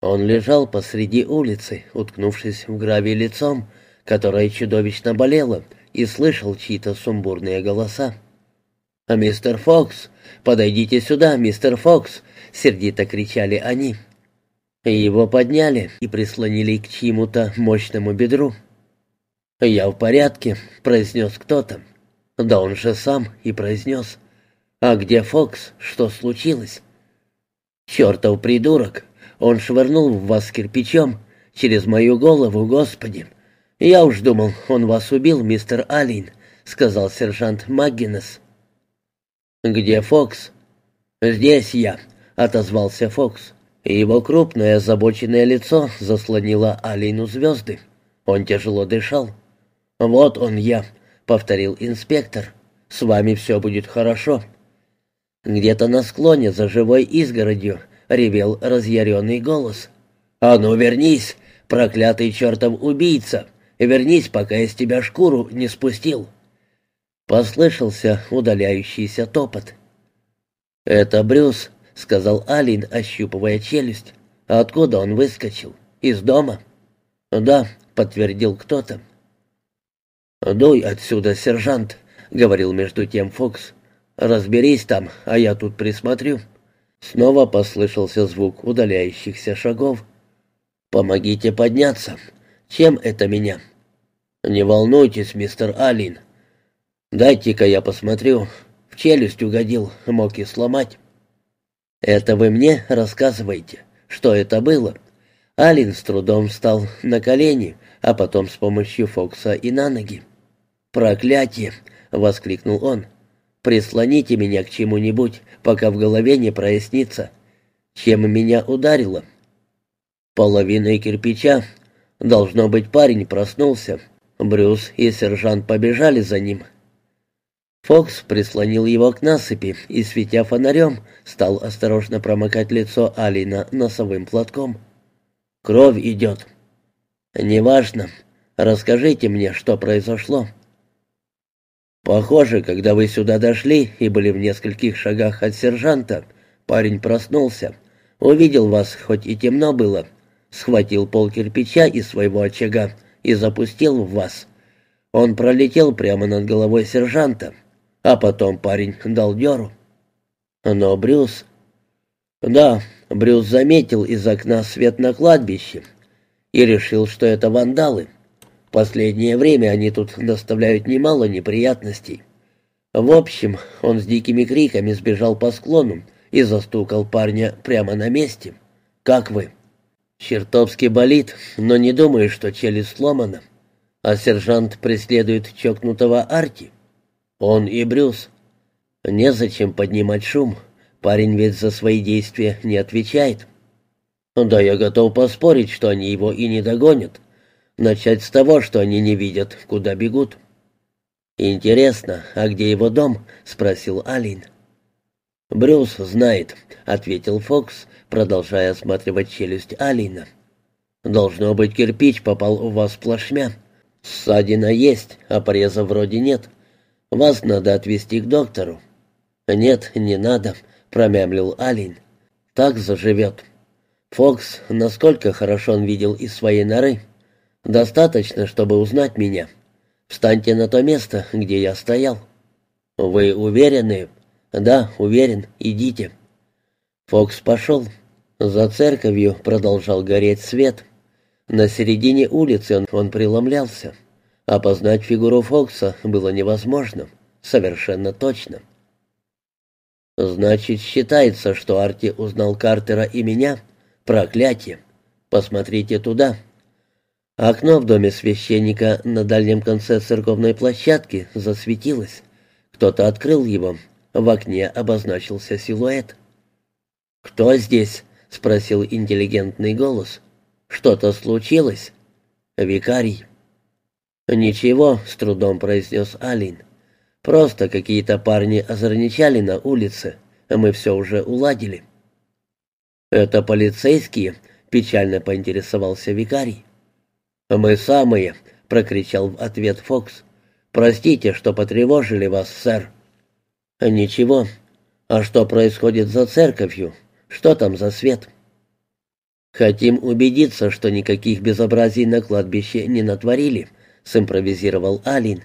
Он лежал посреди улицы, уткнувшись в гравий лицом, которое чудовищно болело, и слышал чьи-то сумбурные голоса. «А «Мистер Фокс! Подойдите сюда, мистер Фокс!» — сердито кричали они. Его подняли и прислонили к чьему-то мощному бедру. «Я в порядке», — произнес кто-то. Да он же сам и произнес. «А где Фокс? Что случилось?» «Чертов придурок! Он швырнул в вас кирпичом через мою голову, Господи! Я уж думал, он вас убил, мистер Алин», — сказал сержант Маггинес. «Где Фокс?» «Здесь я», — отозвался Фокс. Его крупное озабоченное лицо заслонило Алину звезды. Он тяжело дышал. «Вот он я», — повторил инспектор. «С вами все будет хорошо». Где-то на склоне за живой изгородью ревел разъяренный голос. «А ну вернись, проклятый чертов убийца! Вернись, пока я с тебя шкуру не спустил!» Послышался удаляющийся топот. «Это Брюс», — сказал Алин, ощупывая челюсть. «Откуда он выскочил? Из дома?» «Да», — подтвердил кто-то. «Дуй отсюда, сержант», — говорил между тем Фокс. «Разберись там, а я тут присмотрю». Снова послышался звук удаляющихся шагов. «Помогите подняться. Чем это меня?» «Не волнуйтесь, мистер Алин. Дайте-ка я посмотрю. В челюсть угодил, мог и сломать». «Это вы мне рассказываете? Что это было?» Алин с трудом встал на колени, а потом с помощью Фокса и на ноги. «Проклятие!» — воскликнул он. «Прислоните меня к чему-нибудь, пока в голове не прояснится. Чем меня ударило?» «Половиной кирпича. Должно быть, парень проснулся. Брюс и сержант побежали за ним». Фокс прислонил его к насыпи и, светя фонарем, стал осторожно промокать лицо Алина носовым платком. «Кровь идет». «Неважно. Расскажите мне, что произошло». Похоже, когда вы сюда дошли и были в нескольких шагах от сержанта, парень проснулся, увидел вас, хоть и темно было, схватил пол кирпича из своего очага и запустил в вас. Он пролетел прямо над головой сержанта, а потом парень дал дёру. Но Брюс... Да, Брюс заметил из окна свет на кладбище и решил, что это вандалы. Последнее время они тут доставляют немало неприятностей. В общем, он с дикими криками сбежал по склону и застукал парня прямо на месте. «Как вы?» «Чертовски болит, но не думаю, что челюсть сломана. А сержант преследует чокнутого Арти. Он и Брюс. Незачем поднимать шум. Парень ведь за свои действия не отвечает. Да я готов поспорить, что они его и не догонят. Начать с того, что они не видят, куда бегут. «Интересно, а где его дом?» — спросил Алин. «Брюс знает», — ответил Фокс, продолжая осматривать челюсть Алина. «Должно быть, кирпич попал у вас плашмя. Ссадина есть, а пореза вроде нет. Вас надо отвезти к доктору». «Нет, не надо», — промямлил Алин. «Так заживет». Фокс, насколько хорошо он видел из своей норы, Достаточно, чтобы узнать меня. Встаньте на то место, где я стоял. Вы уверены? Да, уверен. Идите. Фокс пошел. За церковью продолжал гореть свет. На середине улицы он, он преломлялся. Опознать фигуру Фокса было невозможно. Совершенно точно. Значит, считается, что Арти узнал Картера и меня? Проклятие. Посмотрите туда. Окно в доме священника на дальнем конце церковной площадки засветилось. Кто-то открыл его. В окне обозначился силуэт. «Кто здесь?» — спросил интеллигентный голос. «Что-то случилось?» «Викарий». «Ничего», — с трудом произнес Алин. «Просто какие-то парни озорничали на улице. Мы все уже уладили». «Это полицейские?» — печально поинтересовался викарий. «Мы самые!» — прокричал в ответ Фокс. «Простите, что потревожили вас, сэр». «Ничего. А что происходит за церковью? Что там за свет?» «Хотим убедиться, что никаких безобразий на кладбище не натворили», — симпровизировал Алин.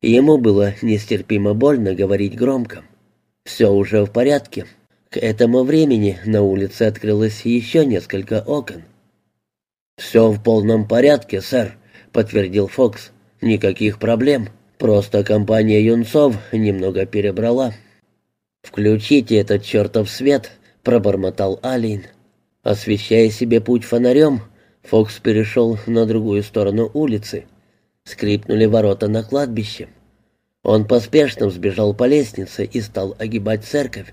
Ему было нестерпимо больно говорить громко. «Все уже в порядке». К этому времени на улице открылось еще несколько окон. «Все в полном порядке, сэр», — подтвердил Фокс. «Никаких проблем. Просто компания юнцов немного перебрала». «Включите этот чертов свет», — пробормотал Алин. Освещая себе путь фонарем, Фокс перешел на другую сторону улицы. Скрипнули ворота на кладбище. Он поспешно взбежал по лестнице и стал огибать церковь.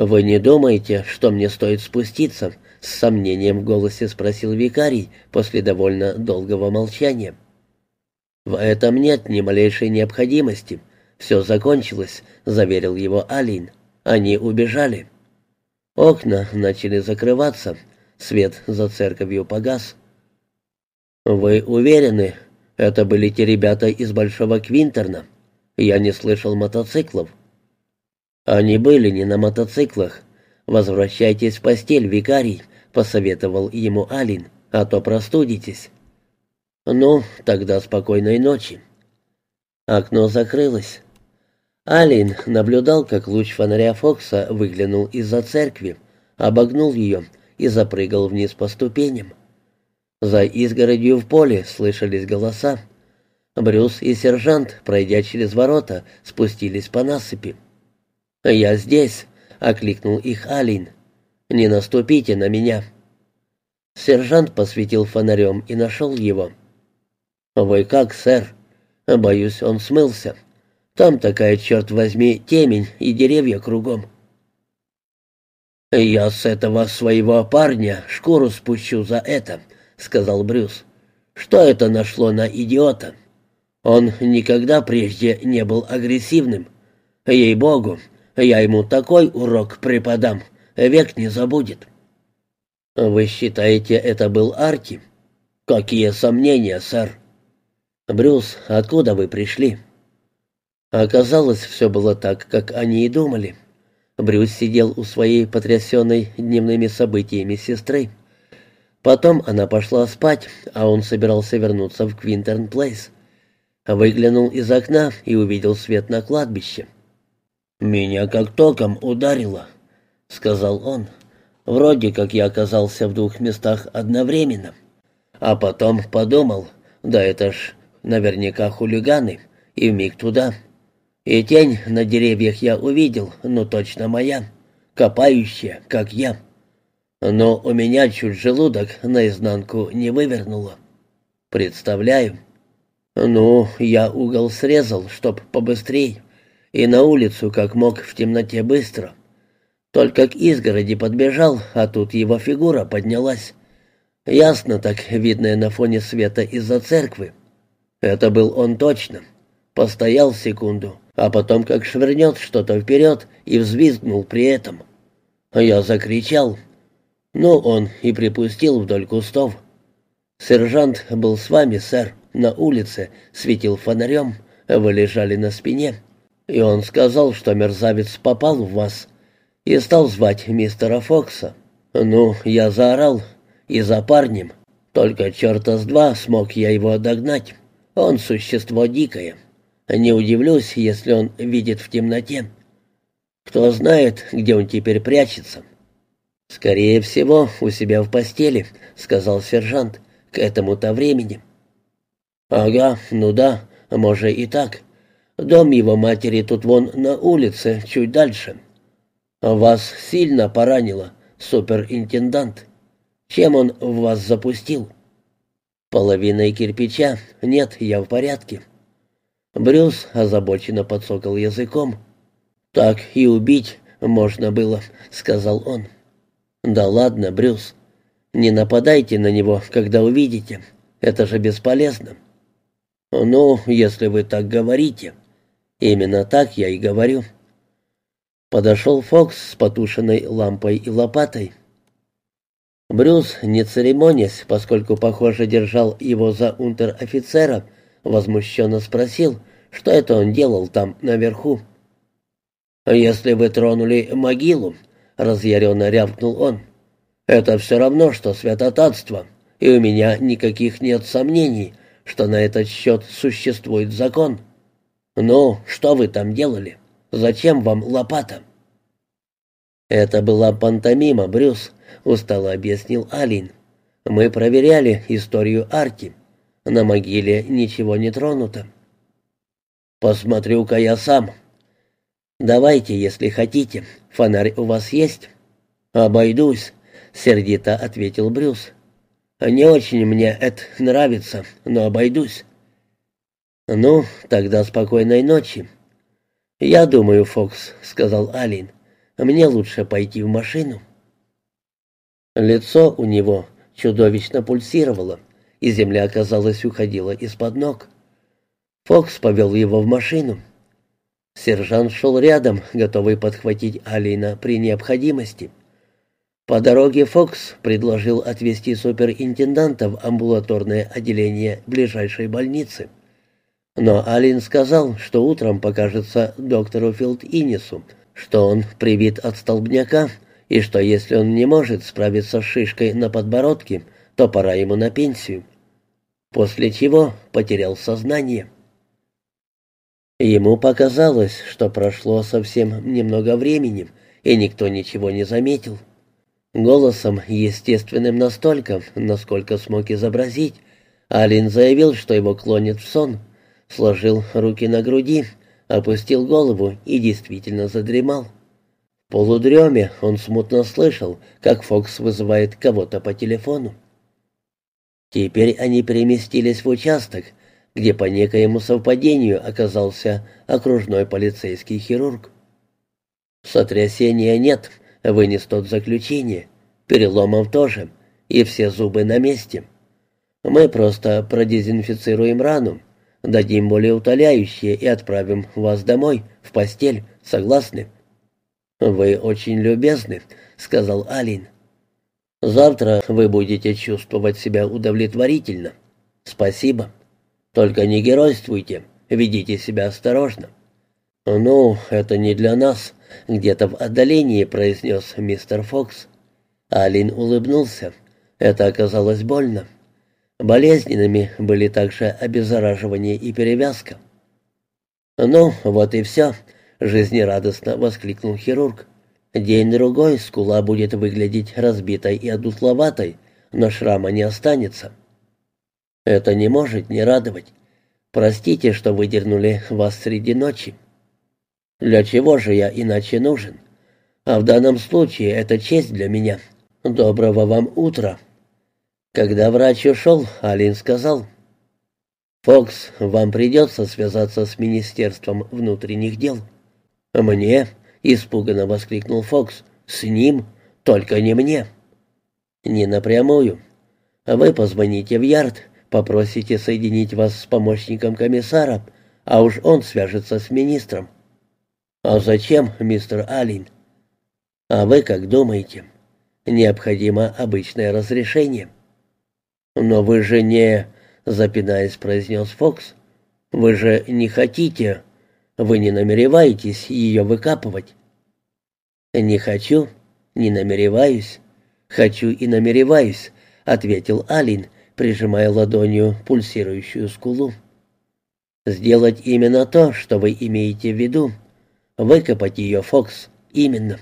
«Вы не думаете, что мне стоит спуститься?» — с сомнением в голосе спросил викарий после довольно долгого молчания. «В этом нет ни малейшей необходимости. Все закончилось», — заверил его Алин. «Они убежали». Окна начали закрываться, свет за церковью погас. «Вы уверены, это были те ребята из Большого Квинтерна? Я не слышал мотоциклов». «Они были не на мотоциклах. Возвращайтесь в постель, викарий», — посоветовал ему Алин, — «а то простудитесь». «Ну, тогда спокойной ночи». Окно закрылось. Алин наблюдал, как луч фонаря Фокса выглянул из-за церкви, обогнул ее и запрыгал вниз по ступеням. За изгородью в поле слышались голоса. Брюс и сержант, пройдя через ворота, спустились по насыпи. «Я здесь», — окликнул их Алин. «Не наступите на меня». Сержант посветил фонарем и нашел его. «Вы как, сэр?» «Боюсь, он смылся». Там такая, черт возьми, темень и деревья кругом. «Я с этого своего парня шкуру спущу за это», — сказал Брюс. «Что это нашло на идиота? Он никогда прежде не был агрессивным. Ей-богу, я ему такой урок преподам, век не забудет». «Вы считаете, это был Арти?» «Какие сомнения, сэр?» «Брюс, откуда вы пришли?» оказалось, все было так, как они и думали. Брюс сидел у своей потрясенной дневными событиями сестры. Потом она пошла спать, а он собирался вернуться в Квинтерн Плейс. Выглянул из окна и увидел свет на кладбище. «Меня как током ударило», — сказал он. «Вроде как я оказался в двух местах одновременно. А потом подумал, да это ж наверняка хулиганы, и вмиг туда». И тень на деревьях я увидел, ну точно моя, копающая, как я. Но у меня чуть желудок наизнанку не вывернуло. Представляю. Ну, я угол срезал, чтоб побыстрей, и на улицу как мог в темноте быстро. Только к изгороди подбежал, а тут его фигура поднялась. Ясно так, видная на фоне света из-за церкви. Это был он точно. Постоял секунду, а потом как швырнет что-то вперед и взвизгнул при этом. Я закричал. Ну, он и припустил вдоль кустов. Сержант был с вами, сэр, на улице, светил фонарем, вы лежали на спине. И он сказал, что мерзавец попал в вас, и стал звать мистера Фокса. Ну, я заорал, и за парнем. Только черта с два смог я его догнать. Он существо дикое. Не удивлюсь, если он видит в темноте. Кто знает, где он теперь прячется. Скорее всего, у себя в постели, сказал сержант, к этому-то времени. Ага, ну да, может и так. Дом его матери тут вон на улице, чуть дальше. Вас сильно поранило, суперинтендант. Чем он в вас запустил? Половиной кирпича. Нет, я в порядке. Брюс озабоченно подсокал языком. «Так и убить можно было», — сказал он. «Да ладно, Брюс, не нападайте на него, когда увидите. Это же бесполезно». «Ну, если вы так говорите». «Именно так я и говорю». Подошел Фокс с потушенной лампой и лопатой. Брюс, не церемонясь, поскольку, похоже, держал его за унтер-офицера, — возмущенно спросил, что это он делал там наверху. «Если вы тронули могилу», — разъяренно рявкнул он, — Это все равно, что святотатство, и у меня никаких нет сомнений, что на этот счет существует закон. Ну, что вы там делали? Зачем вам лопата?» «Это была пантомима, Брюс», — устало объяснил Алин. «Мы проверяли историю Арти. На могиле ничего не тронуто». «Посмотрю-ка я сам». «Давайте, если хотите. Фонарь у вас есть?» «Обойдусь», — сердито ответил Брюс. «Не очень мне это нравится, но обойдусь». «Ну, тогда спокойной ночи». «Я думаю, Фокс», — сказал Алин. «Мне лучше пойти в машину». Лицо у него чудовищно пульсировало, и земля, казалось, уходила из-под ног. Фокс повел его в машину. Сержант шел рядом, готовый подхватить Алина при необходимости. По дороге Фокс предложил отвезти суперинтенданта в амбулаторное отделение ближайшей больницы. Но Алин сказал, что утром покажется доктору Филд-Инису, что он привит от столбняка, и что если он не может справиться с шишкой на подбородке, то пора ему на пенсию. После чего потерял сознание. Ему показалось, что прошло совсем немного времени, и никто ничего не заметил. Голосом, естественным настолько, насколько смог изобразить, Алин заявил, что его клонит в сон, сложил руки на груди, опустил голову и действительно задремал. В полудреме он смутно слышал, как Фокс вызывает кого-то по телефону. Теперь они переместились в участок, где по некоему совпадению оказался окружной полицейский хирург. «Сотрясения нет», — вынес тот заключение, «переломов тоже, и все зубы на месте. Мы просто продезинфицируем рану, дадим более утоляющее и отправим вас домой, в постель, согласны?» «Вы очень любезны», — сказал Алин. «Завтра вы будете чувствовать себя удовлетворительно. Спасибо». Только не геройствуйте, ведите себя осторожно». «Ну, это не для нас», — где-то в отдалении произнес мистер Фокс. Алин улыбнулся. Это оказалось больно. Болезненными были также обеззараживание и перевязка. «Ну, вот и все», — жизнерадостно воскликнул хирург. «День-другой скула будет выглядеть разбитой и одутловатой, но шрама не останется». Это не может не радовать. Простите, что выдернули вас среди ночи. Для чего же я иначе нужен? А в данном случае это честь для меня. Доброго вам утра. Когда врач ушел, Алин сказал, «Фокс, вам придется связаться с Министерством внутренних дел». «Мне?» — испуганно воскликнул Фокс. «С ним? Только не мне». «Не напрямую. Вы позвоните в Ярд, Попросите соединить вас с помощником комиссара, а уж он свяжется с министром». «А зачем, мистер Аллен?» «А вы как думаете?» «Необходимо обычное разрешение». «Но вы же не...» — запинаясь, произнес Фокс. «Вы же не хотите... Вы не намереваетесь ее выкапывать?» «Не хочу, не намереваюсь. Хочу и намереваюсь», — ответил Алин, — прижимая ладонью пульсирующую скулу. «Сделать именно то, что вы имеете в виду. Выкопать ее, Фокс, именно».